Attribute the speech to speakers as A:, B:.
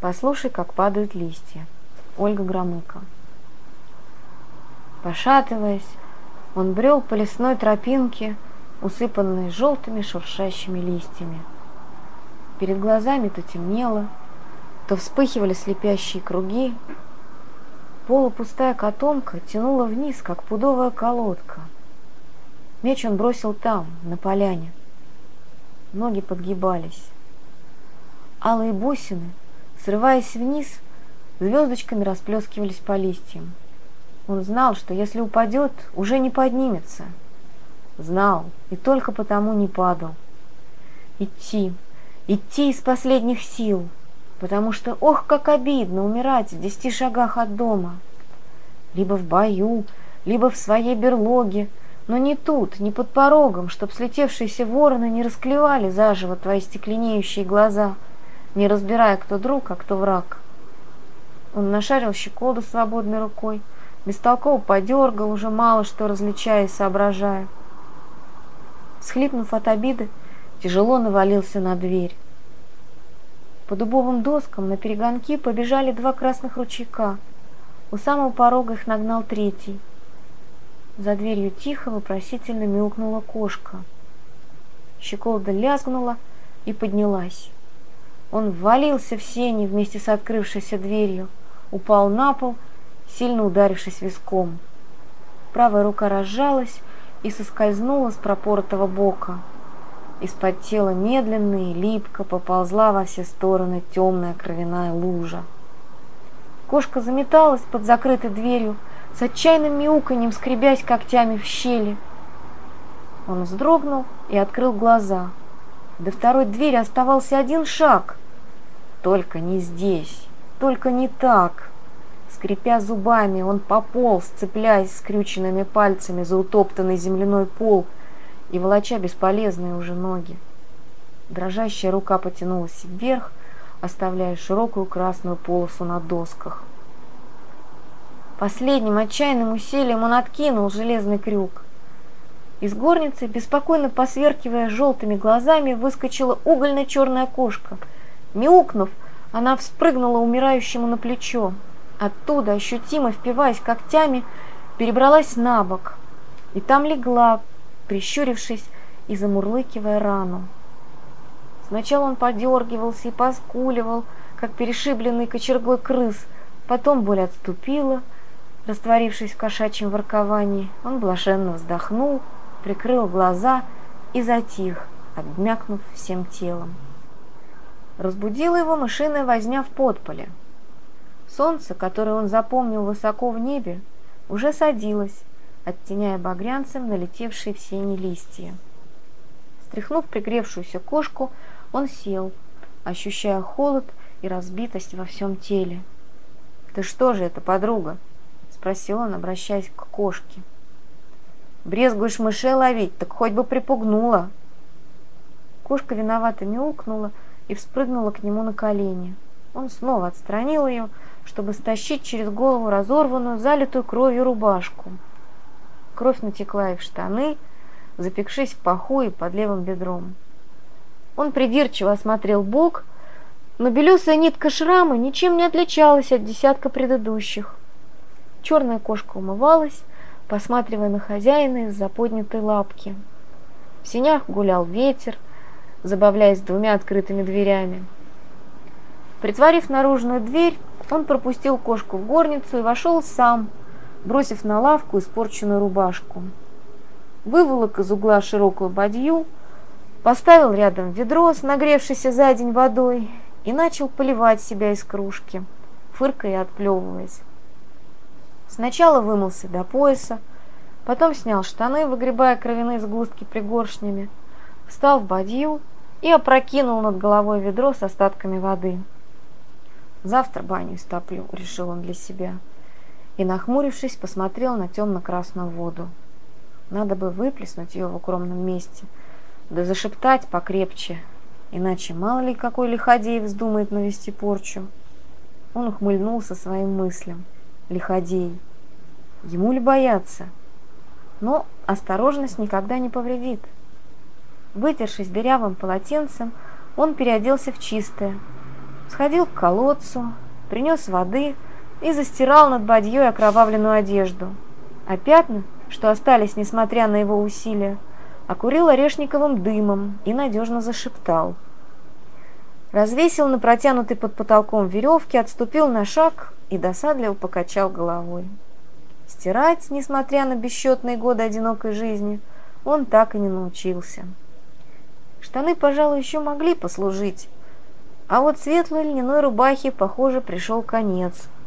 A: Послушай, как падают листья. Ольга Громыко. Пошатываясь, он брел по лесной тропинке, усыпанной желтыми шуршащими листьями. Перед глазами то темнело, то вспыхивали слепящие круги. Полупустая котомка тянула вниз, как пудовая колодка. Меч он бросил там, на поляне. Ноги подгибались. Алые бусины, срываясь вниз, звездочками расплескивались по листьям. Он знал, что если упадет, уже не поднимется. Знал, и только потому не падал. Идти, идти из последних сил, потому что, ох, как обидно умирать в десяти шагах от дома. Либо в бою, либо в своей берлоге, но не тут, не под порогом, чтоб слетевшиеся вороны не расклевали заживо твои стекленеющие глаза, не разбирая, кто друг, а кто враг. Он нашарил щеколду свободной рукой, бестолково подергал, уже мало что различая и соображая. Схлипнув от обиды, тяжело навалился на дверь. По дубовым доскам на перегонки побежали два красных ручейка. У самого порога их нагнал третий. За дверью тихо вопросительно мяукнула кошка. Щеколда лязгнула и поднялась. Он ввалился в сени вместе с открывшейся дверью, упал на пол, сильно ударившись виском. Правая рука разжалась и соскользнула с пропоротого бока. Из-под тела медленно и липко поползла во все стороны темная кровяная лужа. Кошка заметалась под закрытой дверью, с отчаянным мяуканьем скребясь когтями в щели. Он вздрогнул и открыл глаза. До второй двери оставался один шаг. Только не здесь, только не так. Скрипя зубами, он пополз, цепляясь скрюченными пальцами за утоптанный земляной пол и волоча бесполезные уже ноги. Дрожащая рука потянулась вверх, оставляя широкую красную полосу на досках. Последним отчаянным усилием он откинул железный крюк. Из горницы, беспокойно посверкивая желтыми глазами, выскочила угольно-черная кошка. Мяукнув, она вспрыгнула умирающему на плечо. Оттуда, ощутимо впиваясь когтями, перебралась на бок. И там легла, прищурившись и замурлыкивая рану. Сначала он подергивался и поскуливал, как перешибленный кочергой крыс, потом боль отступила — Растворившись в кошачьем ворковании, он блаженно вздохнул, прикрыл глаза и затих, обмякнув всем телом. Разбудила его мышиная возня в подполе. Солнце, которое он запомнил высоко в небе, уже садилось, оттеняя багрянцем налетевшие в сени листья. Стряхнув пригревшуюся кошку, он сел, ощущая холод и разбитость во всем теле. «Ты что же это, подруга?» спросил он, обращаясь к кошке. «Брезгуешь мышей ловить, так хоть бы припугнула!» Кошка виновато мяукнула и вспрыгнула к нему на колени. Он снова отстранил ее, чтобы стащить через голову разорванную, залитую кровью рубашку. Кровь натекла и в штаны, запекшись в паху и под левым бедром. Он придирчиво осмотрел бок, но белесая нитка шрама ничем не отличалась от десятка предыдущих. Черная кошка умывалась, посматривая на хозяина из-за поднятой лапки. В синях гулял ветер, забавляясь двумя открытыми дверями. Притворив наружную дверь, он пропустил кошку в горницу и вошел сам, бросив на лавку испорченную рубашку. Выволок из угла широкую бадью, поставил рядом ведро с нагревшейся за день водой и начал поливать себя из кружки, фыркая и отплевываясь. Сначала вымылся до пояса, потом снял штаны, выгребая кровяные сгустки пригоршнями, встал в бадью и опрокинул над головой ведро с остатками воды. «Завтра баню истоплю», — решил он для себя. И, нахмурившись, посмотрел на темно-красную воду. Надо бы выплеснуть ее в укромном месте, да зашептать покрепче, иначе мало ли какой лиходей вздумает навести порчу. Он ухмыльнулся своим мыслям лиходей. Ему ли бояться? Но осторожность никогда не повредит. Вытершись дырявым полотенцем, он переоделся в чистое Сходил к колодцу, принес воды и застирал над бадьей окровавленную одежду. А пятна, что остались, несмотря на его усилия, окурил орешниковым дымом и надежно зашептал. Развесил на протянутой под потолком веревке, отступил на шаг и досадливо покачал головой. Стирать, несмотря на бесчетные годы одинокой жизни, он так и не научился. Штаны, пожалуй, еще могли послужить, а вот светлой льняной рубахе, похоже, пришел конец –